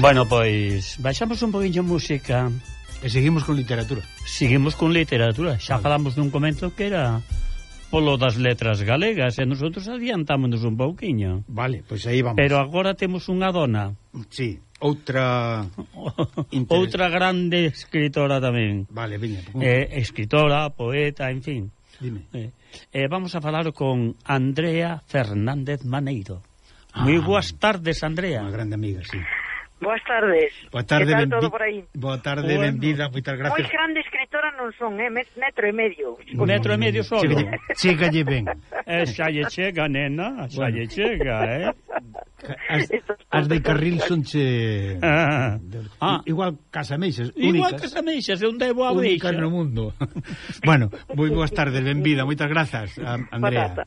Bueno, pois, baixamos un poquinho música. E seguimos con literatura. Seguimos con literatura. Xa vale. falamos dun comento que era polo das letras galegas e nosotros adiantámonos un pouquiño. Vale, pois aí vamos. Pero agora temos unha dona. Sí, outra outra grande escritora tamén. Vale, viña. Eh, escritora, poeta, en fin. Dime. Eh, eh, vamos a falar con Andrea Fernández Maneiro. Ah, Moi boas tardes, Andrea. Unha grande amiga, sí. Boas tardes. Boa tarde, que tal ben... todo por aí? Boa tarde, bueno. benvida, moitas gracias. Moi grande escritora non son, eh? metro e medio. Un metro e medio solo. Chegalle ben. Eh, xa lle chega, nena, xa bueno. lle chega, eh? As, as de carril son che... Ah. ah. Igual casameixas, únicas. Igual casameixas, é un debo a veixa. Únicas no mundo. bueno, moi boas tardes, benvida, moitas grazas, Andrea. Patata.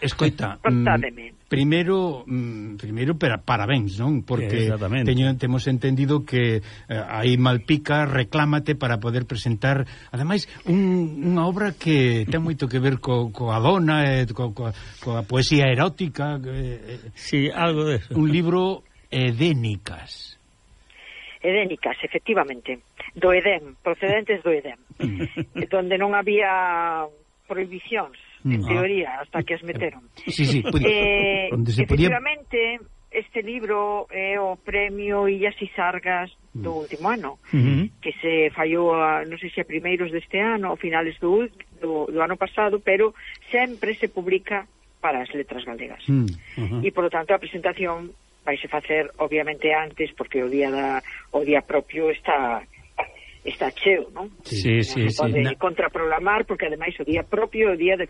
Escoita, mm, primeiro mm, primeiro para parabéns, non? Porque teño temos entendido que eh, aí Malpica reclámate para poder presentar ademais un, unha obra que ten moito que ver co, coa dona, eh, co, co, coa poesía erótica, eh, eh, Sí, algo de eso. Un libro edénicas. Edénicas, efectivamente, do Edén, procedentes do Edén, mm. donde non había prohibicións en teoría, hasta que as meteron. Sí, sí, eh, se efectivamente, podía... este libro é eh, o premio Illas e Sargas do último ano, uh -huh. que se fallou, a, non sei se a primeiros deste ano, ou finales do, do, do ano pasado, pero sempre se publica para as letras galegas. Uh -huh. E, polo tanto, a presentación vaise facer, obviamente, antes, porque o día, da, o día propio está está cheo, non? Sí, sí, sí. Pode sí, contraprogramar, porque ademais o día propio o día de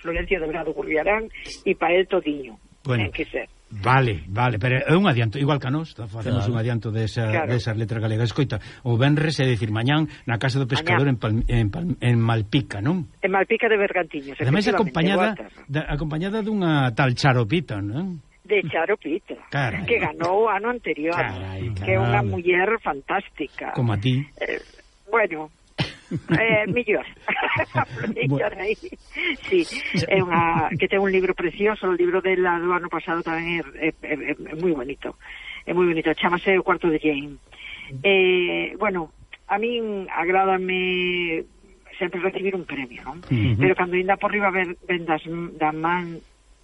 Florencia Delgado Gurriarán e Pael Todiño. Bueno, ten que ser. Vale, vale, pero é un adianto, igual que a nós, facemos claro. un adianto desa, claro. desa letra galega. Escoita, o Benres é dicir mañán na Casa do Pescador en, Pal, en, Pal, en Malpica, non? En Malpica de Bergantiños, Ademais acompañada, da, acompañada dunha tal charopita, non? de Charo Pita, Carai, que ganou o ano anterior, Carai, que é unha muller fantástica. Como a ti. Eh, bueno, eh, millor millor aí sí, é unha, que ten un libro precioso o libro dela do ano pasado tamén é, é, é, é moi bonito é moi bonito, chamase O cuarto de Jane eh, bueno a min agrádame sempre recibir un premio non? Uh -huh. pero cando ainda por riba ven, ven das, da man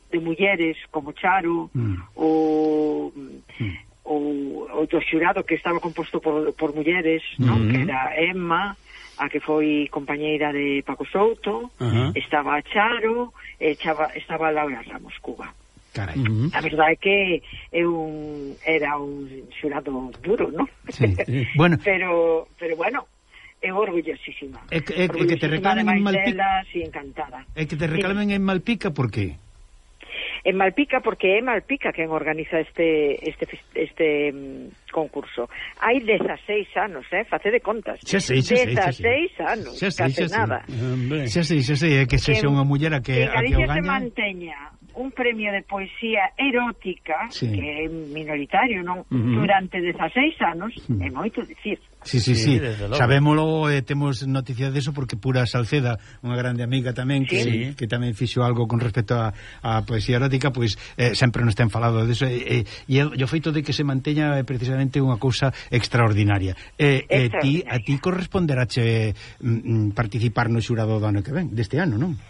de mulleres como Charo uh -huh. ou uh -huh ou o do xurado que estaba composto por, por mulleres, mm -hmm. non? que era Emma, a que foi compañeira de Paco Souto, uh -huh. estaba Charo, e chava, estaba Laura Ramos Cuba. Carai. Uh -huh. A verdade é que é un, era un xurado duro, non? Sí, sí. bueno. pero, pero bueno, é orgullosísima. É que, é, é que te reclamen en Malpica. Delas, encantada. É que te reclamen sí. en Malpica, por que? en Malpica porque é Malpica quen organiza este este este mm, concurso. Hai 16 anos, eh, facede contas. Xa sei, xa sei, 16 anos, xa sei, case xa nada. Eh, xa sei, xa sei, é que sexa unha muller a que, a que o gaña. Galicia se manteña un premio de poesía erótica sí. que é minoritario, non? Uh -huh. Durante 16 anos uh -huh. é moito dicir. Sí, sí, sí, sí. sabémolo, eh, temos noticias de eso porque Pura Salceda, unha grande amiga tamén que, sí. que tamén fixo algo con respecto a, a poesía erótica, pois eh, sempre nos ten falado de eso eh, eh, e, e, e, o feito de que se manteña é precisamente unha cousa extraordinaria. Eh, extraordinaria. Eh, ti, a ti corresponderache mm, mm, participar no xurado do ano que ven, deste ano, non?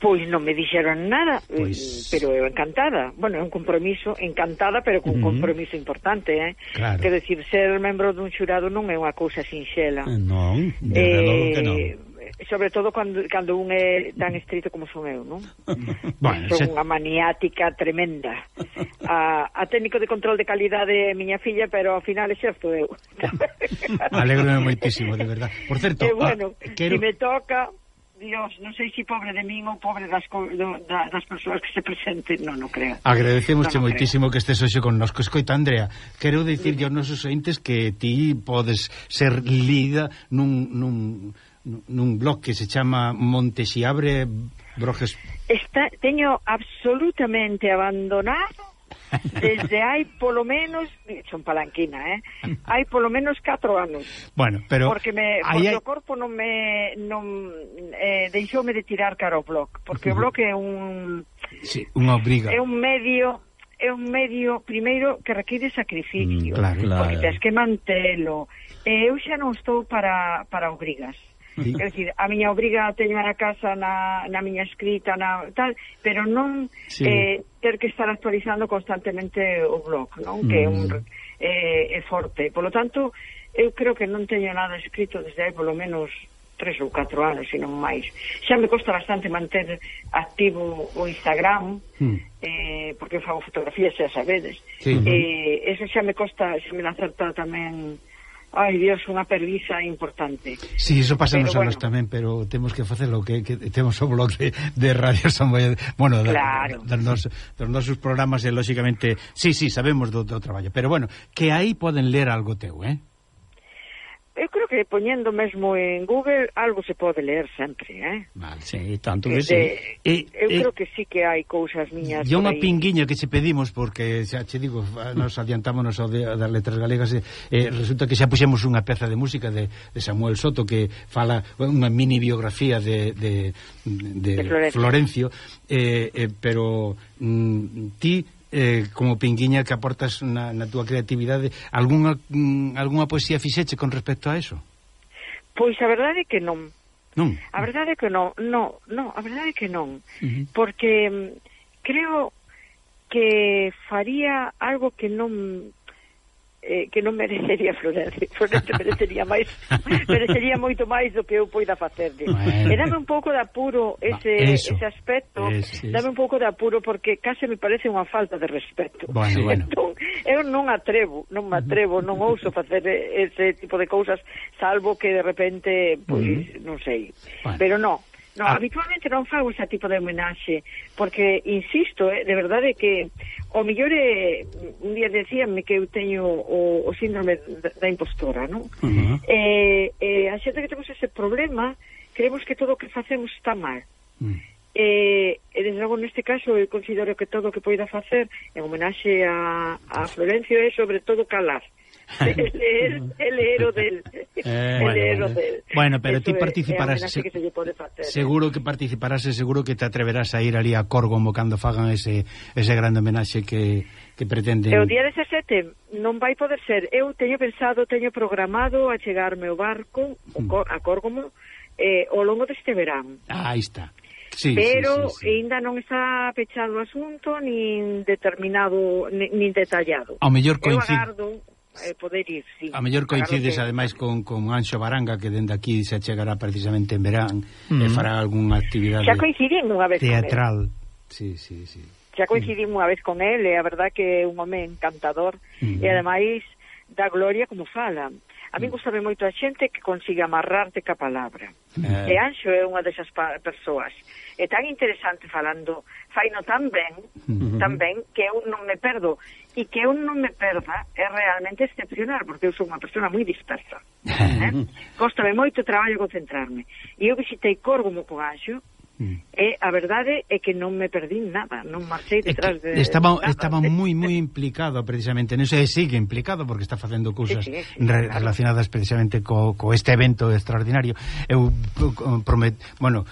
Pois non me dixeron nada, mm, pois... pero eu encantada. Bueno, é un compromiso, encantada, pero con uh -huh. compromiso importante, eh? Claro. Que decir, ser membro dun xurado non é unha cousa sinxela. Eh, non, de eh, que non. Sobre todo cando, cando un é tan estrito como son eu, non? bueno, son se... unha maniática tremenda. A, a técnico de control de calidade é miña filla, pero ao final exerzo eu. Alegro moitísimo, de verdad. Por certo, eh, bueno, ah, quero... si me toca... Dios, non sei se pobre de min ou pobre das, do, da, das persoas que se presenten, non, non creo. Agradecemos no, no moitísimo creo. que estes hoxe con nos. Escoita, Andrea, quero dicir aos nosos entes que ti podes ser lida nun, nun, nun blog que se chama Monte Xiabre Broges. Está, teño absolutamente abandonado Desde hai polo menos, son palanquina, eh? Hai polo menos 4 anos. Bueno, pero porque me porque hay... o corpo non me non eh, deixoume de tirar cara ao blog, porque o blog é un sí, unha obriga. É un medio é un medio primeiro que require sacrificio, mm, claro, claro. porque tens que mantelo. Eh, eu xa non estou para para obrigas. Quer dicir, a miña obriga a teño a casa na, na miña escrita, na tal, pero non sí. eh, ter que estar actualizando constantemente o blog, non? Mm. Que é un mm. eh, é forte. Polo tanto, eu creo que non teño nada escrito desde aí, polo menos tres ou catro anos, se non máis. Xa me costa bastante manter activo o Instagram, mm. eh, porque eu fago fotografías, xa sabedes. Sí. Eh, uh. Ese xa me costa, xa me acerta tamén ai Dios, unha perdiza importante. Si, sí, iso pasa nos anos bueno. tamén, pero temos que facelo, que, que temos o blog de, de Radio San bueno, claro. da, da, dos, dos nosos programas, e lógicamente, sí, sí, sabemos do, do traballo, pero bueno, que aí poden ler algo teu, eh? Eu creo que poñendo mesmo en Google algo se pode ler sempre, eh? Vale, sí, tanto que, que sí. E, eh, eu e, creo que sí que hai cousas miñas E unha pinguiña que se pedimos, porque xa che digo, nos adiantámonos ao de, das letras galegas, e, eh, resulta que xa puxemos unha peza de música de, de Samuel Soto que fala unha mini biografía de, de, de, de Florencio, Florencio eh, eh, pero mm, ti eh, como Pinguiña que aportas na, na túa creatividade algunha, mm, algunha poesía fixeche con respecto a eso? Pois a verdade é que non non. A verdade é que non non, non, a verdade é que non uh -huh. porque mm, creo que faría algo que non eh, que non merecería Florencio. Florencio merecería máis merecería moito máis do que eu poida facerlle. Bueno. E dame un pouco de apuro ese Eso. ese aspecto, es, es. dame un pouco de apuro porque case me parece unha falta de respeto. Bueno, bueno. Entón, eu non atrevo, non me atrevo, non ouso facer ese tipo de cousas salvo que de repente, pois, pues, uh -huh. non sei. Bueno. Pero non, No, ah. habitualmente non fago ese tipo de homenaxe, porque, insisto, eh, de verdade que o mellor é, un día decíanme que eu teño o, o síndrome da impostora, non? Uh -huh. eh, eh, a xente que temos ese problema, creemos que todo o que facemos está mal. Uh -huh. Eh, e, desde logo, neste caso, eu considero que todo o que poida facer en homenaxe a, a Florencio é, sobre todo, calar. Uh el, el héroe del eh, el bueno, del bueno, pero ti participarás é, que se facer, seguro eh. que participarás e seguro que te atreverás a ir ali a Corgo cando fagan ese ese grande homenaxe que que pretenden. E o día 17 non vai poder ser. Eu teño pensado, teño programado a chegarme o barco o, mm. a Córgomo eh, ao longo deste verán. Ah, aí está. Sí, pero sí, sí, sí. ainda non está pechado o asunto nin determinado nin detallado. Ao mellor coincide. Eu agardo eh, poder ir, sí. A mellor coincides que... ademais con, con Anxo Baranga que dende aquí se chegará precisamente en verán mm e fará algunha actividade Xa coincidimos unha vez teatral. Sí, sí, sí. Xa coincidimos unha vez con el e a verdad que é un home encantador mm e ademais da gloria como fala. A mí mm. gustame moito a xente que consiga amarrarte ca palabra. Eh. E Anxo é unha desas persoas. É tan interesante falando, faino tan ben, tan ben, que eu non me perdo. E que eu non me perda é realmente excepcional, porque eu sou unha persona moi dispersa. Eh? Cóstame moito traballo concentrarme. E eu visitei Córgomo con Anxo, Mm. E a verdade é que non me perdín nada, non marchei detrás de Estaba nada. estaba moi moi implicado precisamente non sei, sigue implicado porque está facendo cousas sí, sí, sí, re relacionadas precisamente co, co este evento extraordinario. Eu eh, promet, bueno,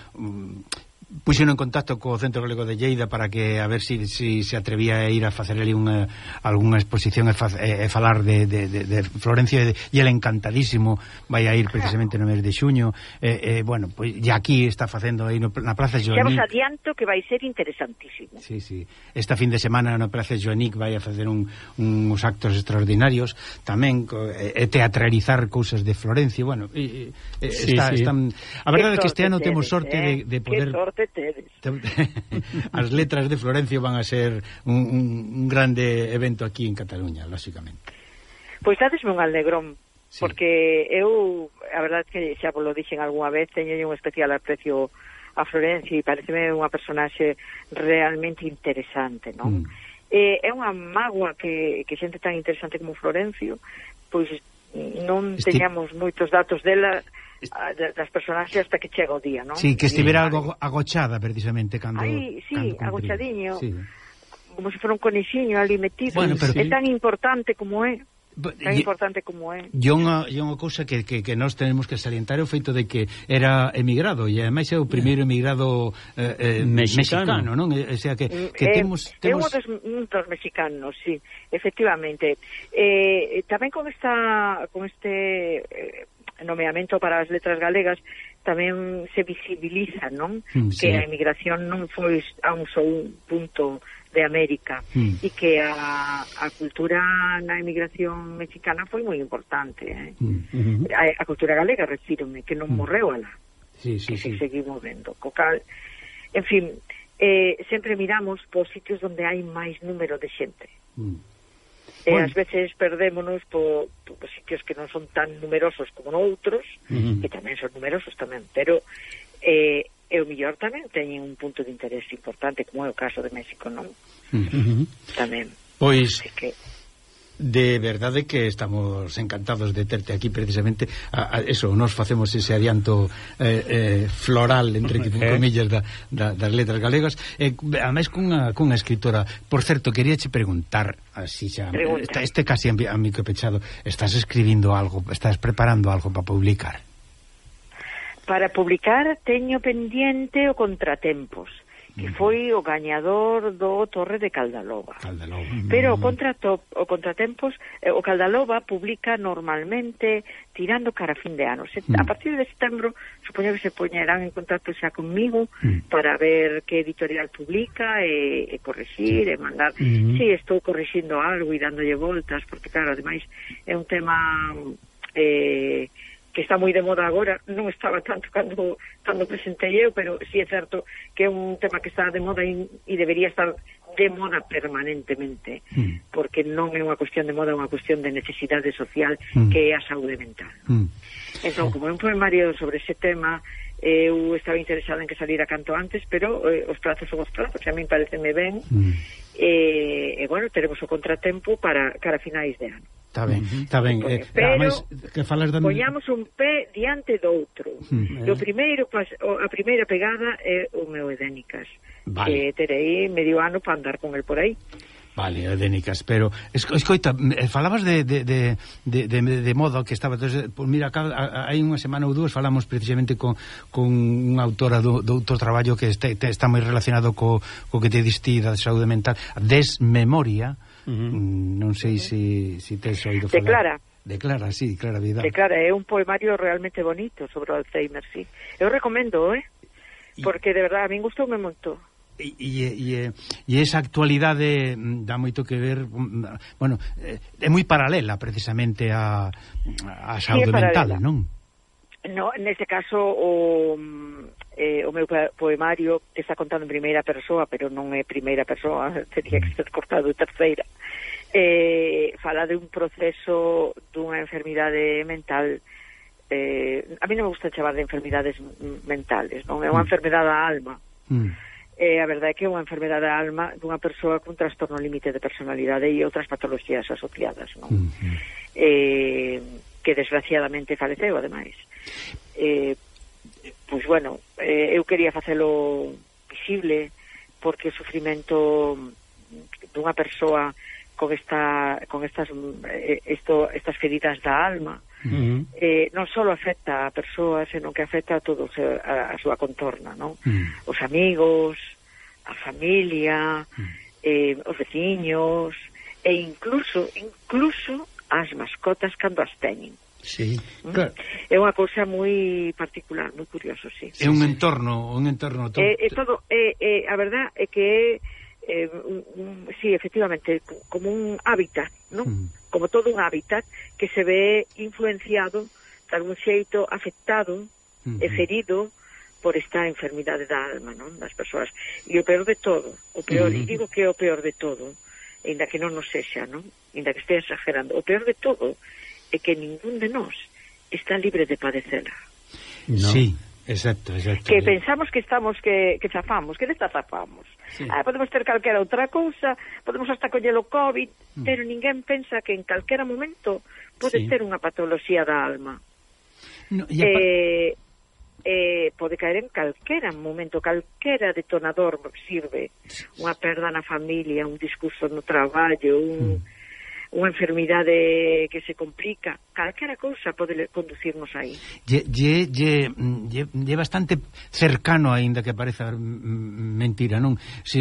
puxeron en contacto co Centro Galego de Lleida para que a ver se si, si se atrevía a ir a facer ali unha algunha exposición e, fa, e, e falar de, de, de, de Florencia e, e el encantadísimo vai a ir precisamente no mes de xuño e, e bueno, pois pues, aquí está facendo aí no, na Praza Joanic. Xa vos adianto que vai ser interesantísimo. Sí, sí. Esta fin de semana na Praza Joanic vai a facer un, un, uns actos extraordinarios tamén e, e teatralizar cousas de Florencia, bueno, e, e, sí, está, sí. están A verdade é que este ano temos sorte eh? de, de poder sorte tedes. As letras de Florencio van a ser un, un, un grande evento aquí en Cataluña, lóxicamente. Pois dadesme un alegrón, sí. porque eu, a verdade que xa vos lo dixen algunha vez, teño un especial aprecio a Florencio e pareceme unha personaxe realmente interesante, non? Mm. Eh, é unha mágoa que, que xente tan interesante como Florencio, pois non Esti... teñamos moitos datos dela Ah, das personaxes hasta que chega o día, non? Sí, que estivera algo agochada precisamente cando Aí, sí, cando agochadiño. Sí. Como se fora un conexiño ali metido. Bueno, pero, é tan importante como é tan importante como é. E unha, e unha cousa que, que, que nós tenemos que salientar é o feito de que era emigrado e ademais é o primeiro emigrado eh, eh, mm. mexicano. mexicano, non? O sea que, mm, que eh, temos, temos... É un dos, un dos mexicanos, sí, efectivamente. Eh, tamén con esta con este eh, nomeamento para as letras galegas tamén se visibiliza, non? Mm, sí. Que a emigración non foi a un só un punto de América mm. e que a, a cultura na emigración mexicana foi moi importante, eh? mm. -hmm. a, a cultura galega, refírome, que non mm. morreu alá. Sí, sí, que sí. se seguiu movendo. Co cal, en fin, eh, sempre miramos por sitios onde hai máis número de xente. Mm E bueno. ás veces perdémonos por, por, po sitios que non son tan numerosos como noutros, uh -huh. que tamén son numerosos tamén, pero eh, e o millor tamén teñen un punto de interés importante, como é o caso de México, non? Uh -huh. Tamén. Pois, Así que de verdade que estamos encantados de terte aquí precisamente. A, a eso, nos facemos ese adianto eh, eh, floral entre eh. comillas da, da, das letras galegas. Eh, a máis cunha, cunha escritora. Por certo, queríache preguntar así xa, Pregunta. este casi a mí que pechado estás escribindo algo estás preparando algo para publicar? Para publicar teño pendiente o Contratempos que foi o gañador do Torre de Caldaloba. Caldaloba. Pero o, contrato, o contratempos, eh, o Caldaloba publica normalmente tirando cara a fin de ano. Se, mm. A partir de setembro, supoño que se poñerán en contacto xa conmigo mm. para ver que editorial publica e, e corregir sí. e mandar. Mm -hmm. Si, sí, estou corrixindo algo e dándolle voltas, porque claro, ademais, é un tema... Eh, que está moi de moda agora, non estaba tanto cando, cando presentei eu, pero si sí é certo que é un tema que está de moda e, e debería estar de moda permanentemente, mm. porque non é unha cuestión de moda, é unha cuestión de necesidade social mm. que é a saúde mental. Mm. Entón, como é un poemario sobre ese tema, eu estaba interesada en que salira canto antes, pero eh, os prazos son os prazos, a min pareceme ben. Mm. Eh, e, eh, eh, bueno, teremos o contratempo para cara finais de ano. Está ben, está ben. Eh, pero, ademais, que falas de... poñamos un pé diante do outro. Mm, eh. o primeiro, pas, o, a primeira pegada é o meu Edénicas. Vale. Que terei medio ano para andar con el por aí. Vale, o de Nicas, pero escoita, eh, falabas de, de, de, de, de, de moda que estaba, entonces, eh, pues mira, acá, hai unha semana ou dúas falamos precisamente con, con unha autora do, do outro traballo que este, te, está moi relacionado co, co que te distí da saúde mental, desmemoria, uh -huh. Mm, non sei se si, si te oído falar. Declara. Declara, sí, Clara Vidal. Declara, é un poemario realmente bonito sobre o Alzheimer, sí. Eu recomendo, eh? porque de verdad a min gustoume moito e, e, e esa actualidade mm, dá moito que ver mm, bueno, eh, é moi paralela precisamente a, a saúde sí, mental, non? No, neste caso o, mm, eh, o meu poemario está contando en primeira persoa, pero non é primeira persoa, teria que ser cortado en terceira. Eh, fala de un proceso dunha enfermidade mental eh, a mí non me gusta chamar de enfermidades mentales, non? É unha enfermidade da alma. Mm eh, a verdade é que é unha enfermedade da alma dunha persoa con trastorno límite de personalidade e outras patologías asociadas, non? Uh -huh. eh, que desgraciadamente faleceu, ademais. Eh, pois, bueno, eh, eu quería facelo visible porque o sufrimento dunha persoa con esta con estas eh, esto, estas feridas da alma Uh -huh. eh, non só afecta a persoa, senón que afecta a todos a, a súa contorna, non? Uh -huh. Os amigos, a familia, uh -huh. eh, os veciños, e incluso, incluso as mascotas cando as teñen. Sí, mm? claro. É unha cousa moi particular, moi curioso, sí. É un entorno, un entorno eh, eh, todo. É, é todo, é, é, a verdad é que é eh, un, un, sí, efectivamente, como un hábitat, non? Mm. Como todo un hábitat que se ve influenciado, de algún xeito, afectado, mm -hmm. e ferido por esta enfermidade da alma, non? Das persoas. E o peor de todo, o peor, mm -hmm. digo que é o peor de todo, ainda que non nos sexa, non? Ainda que estea exagerando. O peor de todo é que ningún de nós está libre de padecela. No. Sí, Exacto, exacto. Que pensamos que estamos que, que zafamos, que desta zafamos. Sí. Ah, podemos ter calquera outra cousa, podemos hasta collelo o COVID, mm. pero ninguén pensa que en calquera momento pode sí. ter unha patoloxía da alma. No, eh, eh, pode caer en calquera momento, calquera detonador sirve. Unha perda na familia, un discurso no traballo, un... Mm unha enfermidade que se complica, calquera cousa pode conducirnos aí. Lle, lle, lle, lle, lle bastante cercano aínda que pareza mm, mm, mentira, non? Si,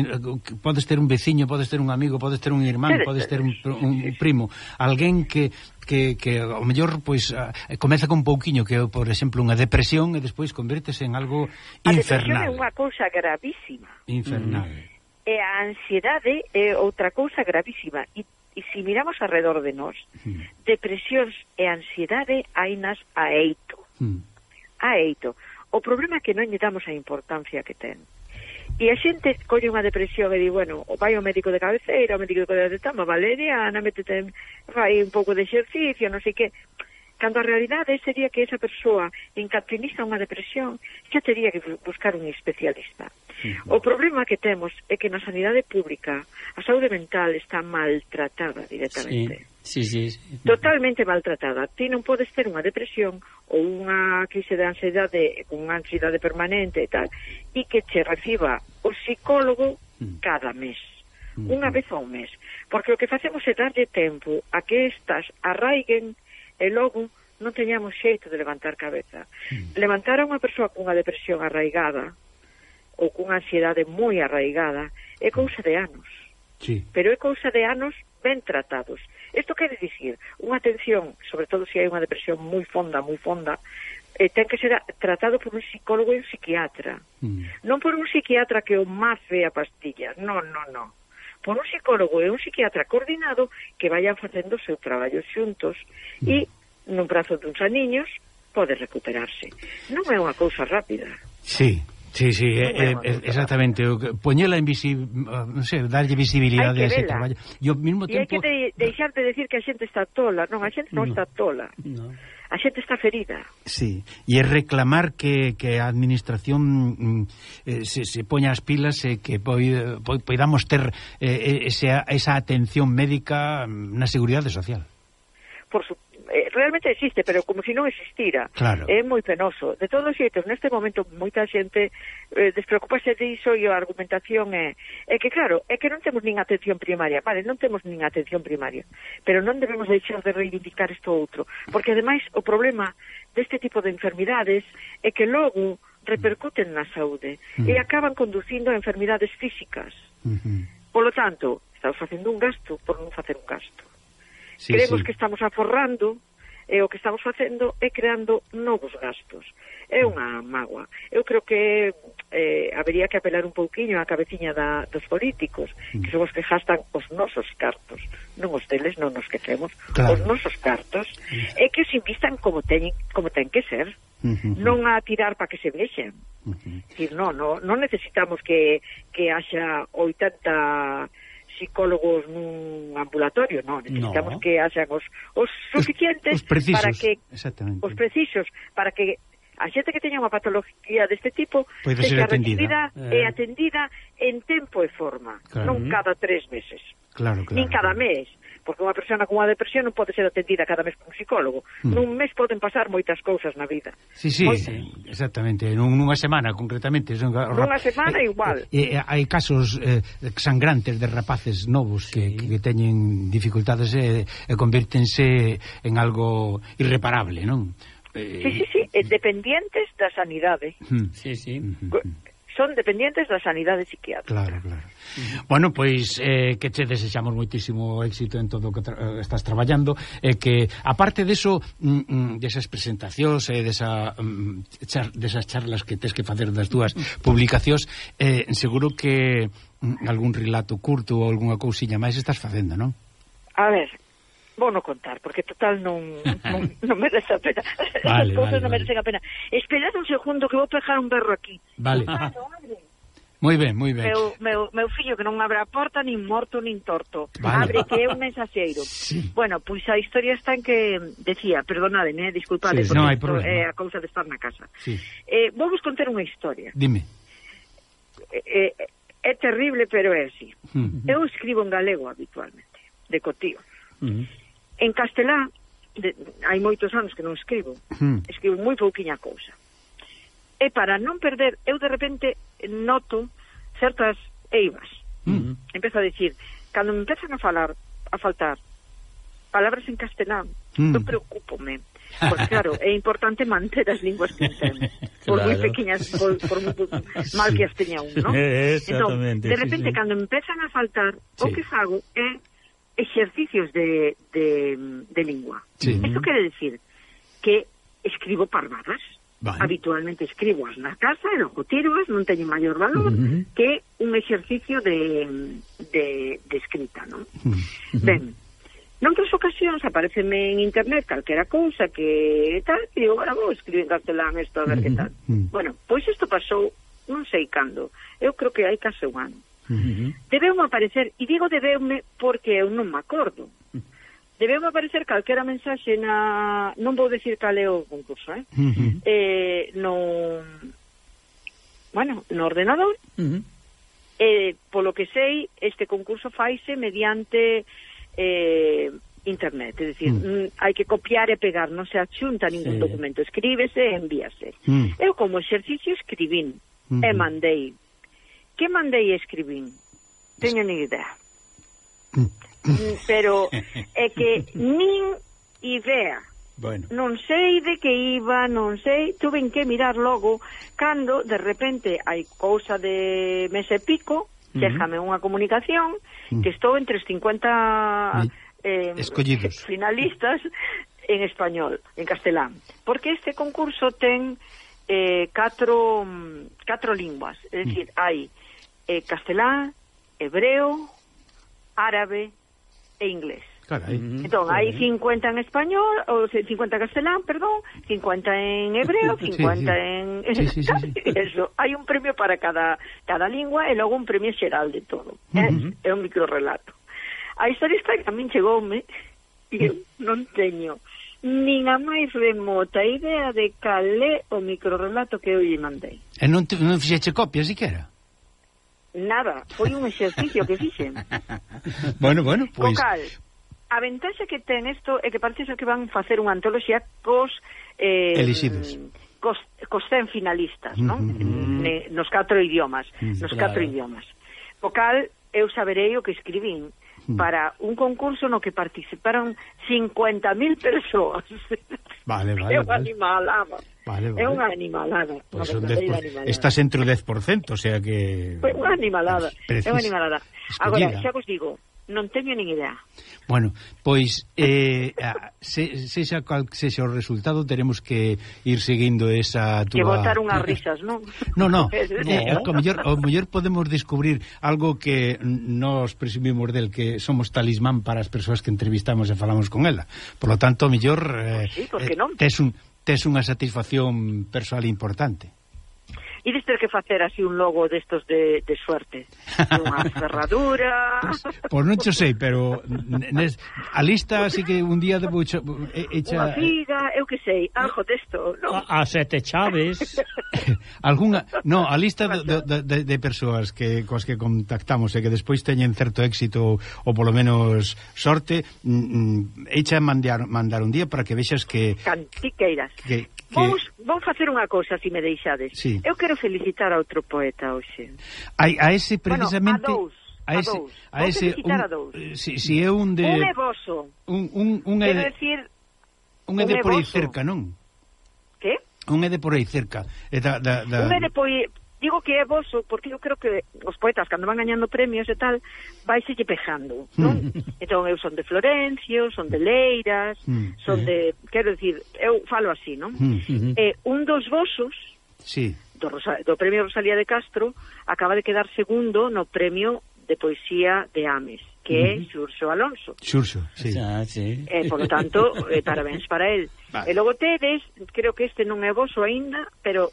podes ter un veciño, podes ter un amigo, podes ter un irmán, podes ter un, un primo, alguén que que, que ao mellor pois comeza con pouquiño que por exemplo, unha depresión e despois convértese en algo infernal. A depresión é unha cousa gravísima. Infernal. Mm. E a ansiedade é outra cousa gravísima e E se miramos alrededor de nós, mm. depresións e ansiedade hainas a eito. Mm. A eito. O problema é que non lle damos a importancia que ten. E a xente colle unha depresión e di, bueno, o vai ao médico de cabeceira, o médico de cabeceira, toma valeriana, metete, fai un pouco de exercicio, non sei que Cando a realidade sería que esa persoa encatriniza unha depresión, xa teria que buscar un especialista. O problema que temos é que na sanidade pública a saúde mental está maltratada directamente. Sí, sí, sí, sí. Totalmente maltratada. Ti non podes ter unha depresión ou unha crise de ansiedade, con unha ansiedade permanente e tal, e que che reciba o psicólogo mm. cada mes. Mm-hmm. Unha vez ao mes. Porque o que facemos é darlle tempo a que estas arraiguen e logo non teñamos xeito de levantar cabeza. Mm. Levantar a unha persoa cunha depresión arraigada ou cunha ansiedade moi arraigada é cousa de anos. Sí. Pero é cousa de anos ben tratados. Isto quere dicir, unha atención, sobre todo se hai unha depresión moi fonda, moi fonda, eh, ten que ser tratado por un psicólogo e un psiquiatra. Mm. Non por un psiquiatra que o mace a pastillas. Non, non, non por un psicólogo e un psiquiatra coordinado que vayan facendo o seu traballo xuntos e mm. nun prazo duns aniños pode recuperarse. Non é unha cousa rápida. Sí, Sí, sí, eh, eh, eh exactamente. Poñela en visibilidade, non sei, darlle visibilidade a ese traballo. E ao mesmo tempo... E hai que de, deixarte de decir que a xente está tola. Non, a xente non no. está tola. No. A xente está ferida. Sí, e é reclamar que, que a administración mm, eh, se, se poña as pilas e eh, que poid, poidamos ter eh, eh, esa, esa atención médica mm, na seguridade social. Por suposto realmente existe, pero como se si non existira. Claro. É moi penoso. De todos os xeitos, neste momento moita xente eh, despreocupase diso e a argumentación é, é que claro, é que non temos nin atención primaria, vale, non temos nin atención primaria, pero non debemos deixar de reivindicar isto outro, porque ademais o problema deste tipo de enfermidades é que logo repercuten na saúde mm. e acaban conducindo a enfermidades físicas. Mm -hmm. Polo tanto, estamos facendo un gasto por non facer un gasto. Sí, Creemos sí. que estamos aforrando e o que estamos facendo é creando novos gastos. É unha mágoa. Eu creo que eh, habería que apelar un pouquiño á cabeciña da, dos políticos, que son os que gastan os nosos cartos, non os deles, non nos quecemos, claro. os nosos cartos, e que os invistan como teñen, como ten que ser, uh -huh. non a tirar para que se vexen. Uh -huh. Dicir, non, non, non necesitamos que, que haxa 80 psicólogos nun ambulatorio, non, necesitamos no. que haxan os, os suficientes os, os precisos, para que os precisos para que a xente que teña unha patología deste tipo Poide seja atendida, atendida eh... e atendida en tempo e forma, claro. non cada tres meses. Claro, claro. Nin cada mes, porque unha persona con unha depresión non pode ser atendida cada mes por un psicólogo. Mm. Nun mes poden pasar moitas cousas na vida. Sí, sí, moitas. exactamente, nun, nunha semana concretamente. Son, nunha semana eh, igual. Eh, eh, hai casos eh, sangrantes de rapaces novos sí. que, que teñen dificultades e eh, eh, convírtense en algo irreparable, non? Eh... Sí, sí, sí, eh, eh, dependientes da sanidade. Hmm. Sí, sí. Hmm, hmm, son dependientes da sanidade psiquiátrica. Claro, claro. Bueno, pois eh, que che desexamos moitísimo éxito en todo o que tra eh, estás traballando e eh, que, aparte deso, mm, mm, desas presentacións e eh, desa, mm, char desas charlas que tes que facer das túas publicacións, eh, seguro que mm, algún relato curto ou algunha cousiña máis estás facendo, non? A ver, vou no contar, porque total non, non, non merece a pena. Vale, As cousas vale, non merecen vale. a pena. Esperad un segundo que vou pejar un berro aquí. Vale. Moi ben, moi ben. Meu, meu, meu fillo que non abre a porta nin morto nin torto. Vale. Abre que é un mensaxeiro. Sí. Bueno, pois a historia está en que decía, perdonademe, eh, disculpade, sí, porque no, é eh, a cousa de estar na casa. Sí. Eh, vou vos contar unha historia. Dime. Eh, eh, é terrible, pero é así. Uh -huh. Eu escribo en galego habitualmente, de cotío. Uh hmm. -huh En castelán, de, hai moitos anos que non escribo, mm. escribo moi pouquiña cousa. E para non perder, eu de repente noto certas eivas. Mm. Empezo a dicir, cando me empezan a falar, a faltar palabras en castelán, mm. eu preocupome, Pois claro, é importante manter as linguas que entende, por claro. moi pequeñas, por, por moi mal que as teña un, non? Entón, de repente, sí, sí. cando empezan a faltar, sí. o que fago é exercicios de, de, de lingua. Sí. Esto quiere decir que escribo parvadas. Vale. Habitualmente escribo as na casa, e non tiroas, non teño maior valor uh -huh. que un exercicio de, de, de escrita, non? Uh -huh. Ben, noutras ocasións apareceme en internet calquera cousa que tal, que digo, bueno, vou escribir en castelán isto a ver uh -huh. que tal. Uh -huh. Bueno, pois isto pasou non sei cando, eu creo que hai case un ano. -huh. Aparecer, e digo debeume porque eu non me acordo. Debeume aparecer calquera mensaxe na... Non vou decir cal é o concurso, eh? Uh -huh. eh no... Bueno, no ordenador. Uh -huh. eh, polo que sei, este concurso faise mediante eh, internet. É dicir, mm. hai que copiar e pegar, non se achunta ningún sí. documento. Escríbese e envíase. mm. Eu como exercicio escribín mm -hmm. e mandei que mandei escribín? Teño ni idea. Mm. Pero é que nin idea. Bueno. Non sei de que iba, non sei, tuve que mirar logo cando de repente hai cousa de mes e pico, déjame uh -huh. unha comunicación uh -huh. que estou entre os 50 eh, Escollidos. finalistas en español, en castelán, porque este concurso ten eh, catro, mm, catro linguas, é dicir, hai eh, castelán, hebreo, árabe e inglés. Carai. Entón, hai 50 en español, ou 50 en castelán, perdón, 50 en hebreo, 50 sí, sí. en... Sí, sí, sí, sí. Eso, hai un premio para cada, cada lingua e logo un premio xeral de todo. Uh eh, -huh. É un microrelato. A historia está que a min chegoume e eu non teño nin a máis remota idea de cal é o microrelato que eu lle mandei. E non, te, non fixeche copia, siquera? nada, foi un exercicio que fixen. bueno, bueno, pois... Pues... A ventaxa que ten isto é que parece que van facer unha antoloxía cos... Eh, Elixidos. Cos, cos ten finalistas, non? Mm -hmm. Ne, nos catro idiomas. Mm, nos claro. catro idiomas. Vocal, eu saberei o que escribín. Mm Mm. para un concurso no que participaron 50.000 persoas. Vale, vale. É unha animalada. Vale, vale. É unha animalada. Pues un dez, animalada. Estás entre o 10%, o sea que... Pues unha animalada. Precis... É unha animalada. Agora, xa vos digo, Non teño nin idea. Bueno, pois eh, se, sexa cal sexa o resultado teremos que ir seguindo esa túa... Que botar unhas risas, non? Non, non. eh, o, mellor, o mellor podemos descubrir algo que nos presumimos del que somos talismán para as persoas que entrevistamos e falamos con ela. Por lo tanto, o mellor eh, pues sí, eh, tes, un, tes unha satisfacción personal importante ides ter que facer así un logo destos de, de suerte? Unha ferradura pois pues, pues non che sei, pero nes, a lista así que un día de echa... Eh, echa... unha eh, figa, eu que sei algo desto no? a, a sete chaves. Alguna no, a lista de, de, de, de persoas que coas que contactamos e que despois teñen certo éxito ou polo menos sorte mm, mm echa mandar, mandar un día para que vexas que... Cantiqueiras. que, que... Vou, vou facer unha cousa, se si me deixades. Sí. eu quero felicitar a outro poeta hoxe. A, a ese precisamente... Bueno, a dous a ese, a, dous. a ese un, a dous. Si, si é un de un é voso. Un un un é de, decir un é de por aí cerca, non? Que? Un é de por aí cerca. É da, da, da... Un é de por aí digo que é voso porque eu creo que os poetas cando van gañando premios e tal vaiselle pejando, non? entón eu son de Florencio, son de Leiras, mm, son de, quero dicir, eu falo así, non? Mm, mm. eh, un dos vosos Sí do, Rosa, do Premio Rosalía de Castro acaba de quedar segundo no Premio de Poesía de Ames que é uh -huh. Xurxo Alonso. Xurxo, sí. Ah, sí. Eh, por lo tanto, eh, parabéns para él Vale. E logo tedes, creo que este non é voso aínda, pero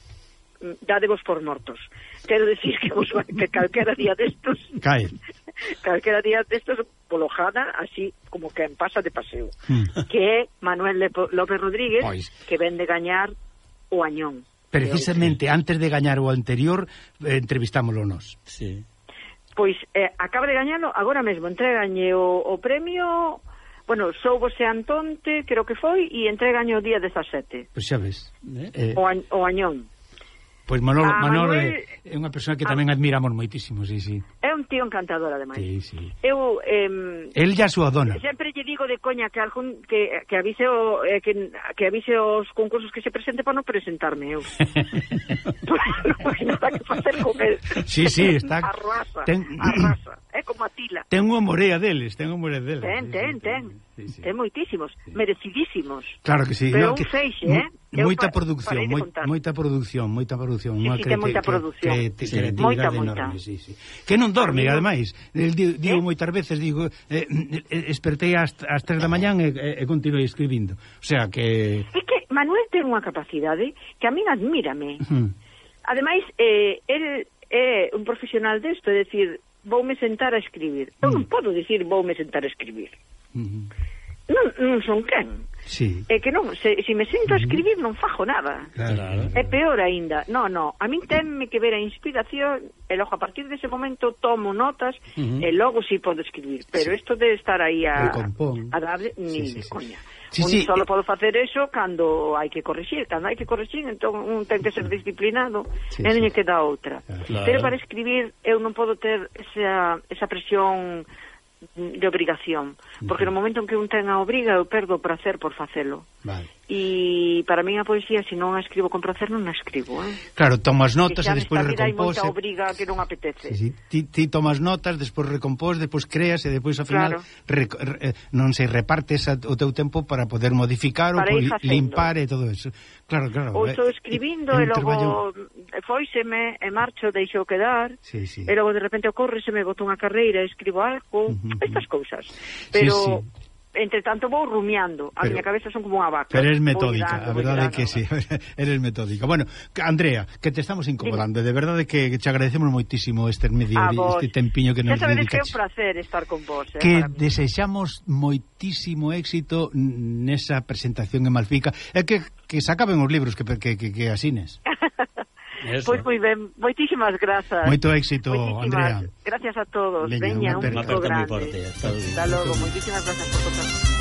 mm, dádevos por mortos. Quero decir que vos vai que calquera día destos... Cae. calquera día destos polojada, así como que en pasa de paseo. Mm. Que é Manuel López Rodríguez, pois. que vende gañar o Añón. Precisamente antes de gañar o anterior, eh, entrevistámoslo nos. Sí. Pois eh, acaba de gañalo agora mesmo, entregañe o, o premio bueno, soubose Antonte, creo que foi, e entregaño o día 17. Pois xa ves. Eh? O, a, o añón. Pois Manolo, ah, Manolo Manuel, é, é unha persoa que ah. tamén admiramos moitísimo, sí, sí. É un tío encantador, ademais. Sí, sí. Eu, eh, El ya a súa dona. Sempre lle digo de coña que algún, que, que, avise o, eh, que, que avise os concursos que se presente para non presentarme eu. non está que facer con el. Sí, sí, está... arrasa, ten... arrasa. É como a tila. Ten unha morea deles, ten unha morea deles. Ten, ten, ten. ten sí, sí. e moitísimos, sí. merecidísimos. Claro que sí. Pero no, que, eh, un feixe, eh? Moita producción, moi, moita producción, moita producción, sí, unha sí, moita que, producción. Que, que, sí, moita, moita. Enorme, sí, sí. Que non dorme, ademais. ¿Eh? Digo, digo eh? moitas veces, digo, eh, eh, espertei ás, ás tres da mañán e, e, e continuei escribindo. O sea que... É que Manuel ten unha capacidade que a min admírame. Uh -huh. Ademais, eh, el é un profesional desto, é dicir, voume sentar a escribir. Eu non mm. podo dicir voume sentar a escribir. Uh -huh. Non, non son quen. Sí. É que non, se, se me sento a escribir non fajo nada. Claro, claro. É peor aínda. No, no, a min tenme que ver a inspiración e logo a partir dese de momento tomo notas uh -huh. e logo si sí podo escribir. Pero sí. de estar aí a, a darle, ni sí, sí, sí. coña. Sí, un sí. solo podo facer eso cando hai que corrixir. Cando hai que corrixir, entón un ten que ser disciplinado sí, e non sí. queda outra. Claro. Pero para escribir eu non podo ter esa, esa presión de obrigación, porque no momento en que un ten a obriga eu perdo o prazer por facelo. Vale e para mí a poesía se non a escribo con prazer non a escribo eh? claro, tomas notas e despois recompós hai moita obriga que non apetece sí, sí. Ti, ti tomas notas, despois recompós despois creas e despois ao final claro. re, re, non sei, repartes o teu tempo para poder modificar para ou limpar e todo eso claro, claro, ou estou escribindo e, e logo traballo... foiseme e marcho deixo quedar sí, sí. e logo de repente ocorre se me boto unha carreira e escribo algo uh -huh, estas cousas pero sí, sí entre tanto vou rumiando, a pero, miña cabeza son como unha vaca. Pero eres metódica, a verdade que si, sí, eres metódica. Bueno, Andrea, que te estamos incomodando, sí. de verdade que te agradecemos moitísimo este medio, este tempiño que nos dedicas que é un placer estar con vos. Eh, que desexamos moitísimo éxito nesa presentación en Malfica, e que, que sacaben os libros que, que, que, que asines. Pois moi ben, moitísimas grazas. Moito éxito, Andrea. Gracias a todos. Veña, un beso grande. Hasta logo, moitísimas grazas por contar.